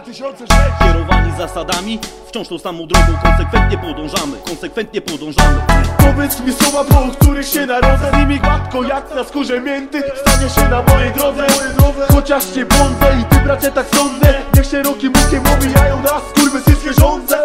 2006 Kierowani zasadami, wciąż tą samą drogą konsekwentnie podążamy, konsekwentnie podążamy. Powiedz mi słowa, po których się narodzę nimi gładko jak na skórze mięty. Stanie się na mojej drodze Chociaż cię błądzę i ty bracie tak sądzę. Niech się roki mukiem omijają nas Kurwysyjskie rządze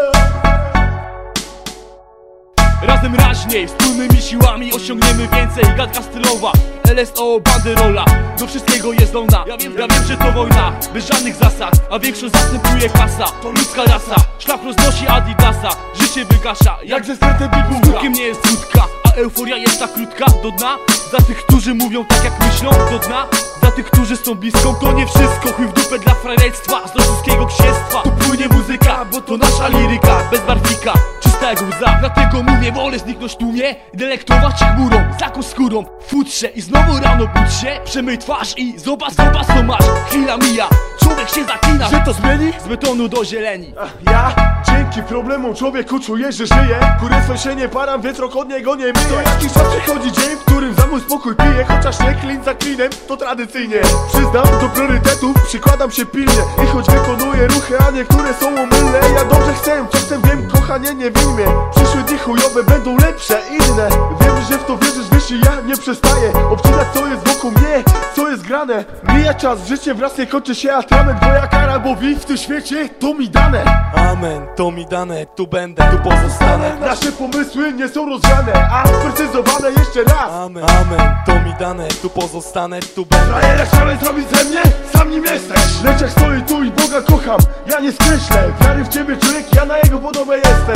Razem raźniej, wspólnymi siłami osiągniemy więcej. Gadka stylowa, LSO, banderola Do wszystkiego jest ona Ja wiem, ja wiem, że to wojna Bez żadnych zasad, a większość zastępuje kasa. To ludzka rasa, szlak roznosi adidasa Życie wygasza, jak Jak ze sercem bigułka Skutkiem nie jest wódka, a euforia jest tak krótka. Do dna Za tych, którzy mówią tak jak myślą, do dna Za tych, którzy są blisko, to nie wszystko. Chuj w dupę dla frajerstwa, z rosyjskiego księstwa Tu płynie muzyka, bo to nasza liryka Bez barwnika, jak łza Dlatego mówię, wolę zniknąć w tłumie Delektować się chmurą, zaką skórą. Futrze i znowu rano budź się Przemyj twarz i zobacz, zobacz co masz. Chwila mija, człowiek się zaklina Że to zmieni? Z betonu do zieleni. Ja? Dzięki problemom człowieku czuję, że żyję. Kurestwem się nie param, więc rok od niego nie Co jakiś czas przychodzi dzień, w którym za mój spokój piję. Chociaż nie klin za klinem, to tradycyjnie. Przyznam, do priorytetów przykładam się pilnie. I choć wykonuję ruchy, a niektóre są omylne Ja dobrze chcę, co chcę, wiem, kochanie, nie win mnie Przyszłe dni chujowe będą lepsze, inne. Wiem, że w to wierzysz, wiesz i ja nie przestaję Obcinać co jest wokół mnie, co jest grane. Mija czas, życie wraz nie kończy się atrament Bo ja kara, bo widz w tym świecie, to mi dane. Amen, to mi dane, tu będę, tu pozostanę. Nasze pomysły nie są rozwiane, a sprecyzowane jeszcze raz. Amen, amen, to mi dane, tu pozostanę, tu będę. Frajerek chciałeś zrobić ze mnie? Sam nim jesteś. Lecz jak stoi tu i Boga kocham, ja nie skreślę. Wiary w ciebie człowiek, ja na jego podobę jestem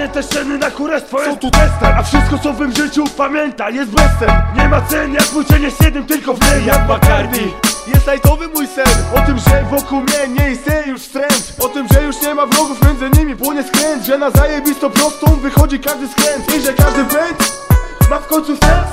Zaciśnięte sceny na kurestwo są tu testem? A wszystko co w tym życiu, pamiętaj, jest bestem Nie ma cen, jak mój cień jest jednym tylko w niej Jak Bacardi. Jest lajtowy mój sen. O tym, że wokół mnie nie istnieje już wstręt. O tym, że już nie ma wrogów między nimi Płonie skręt, że na zajebisto prostą wychodzi każdy skręt. I że każdy pęd ma w końcu sens,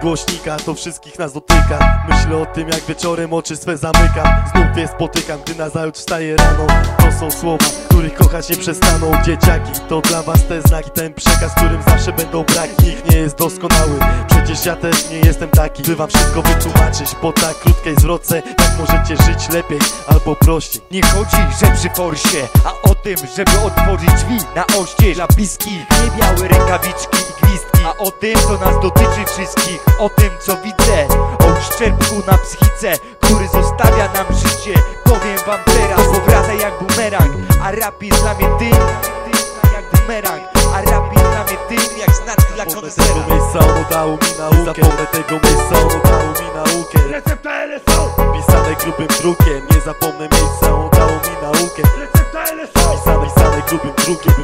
głośnika, to wszystkich nas dotyka. Myślę o tym jak wieczorem oczy swe zamykam. Znów je spotykam, gdy nazajutrz wstaję rano. To są słowa, których kochać nie przestaną. Dzieciaki, to dla was te znaki. Ten przekaz, którym zawsze będą braki. Nikt nie jest doskonały, przecież ja też nie jestem taki. By wam wszystko wytłumaczyć po tak krótkiej zwrotce Jak możecie żyć lepiej albo prościej. Nie chodzi, że przy forsie, a o tym, żeby otworzyć drzwi na oścież. Dla bliskich, nie białe rękawiczki i gwizdki. A o tym, co nas dotyczy wszystkich O tym, co widzę O uszczerbku na psychice, który zostawia nam życie. Powiem wam teraz, powraca jak bumerang. A rap jest dla mnie tym, jak bumerang. A rap jest dla mnie tym, jak znaczki dla konesera tego miejsca, ono dało mi naukę. Zapomnę tego miejsca, ono dało mi naukę. Recepta LSO, Pisane grubym drukiem, nie zapomnę miejsca, on dało mi naukę. Recepta LSO Pisane, pisane grubym drukiem,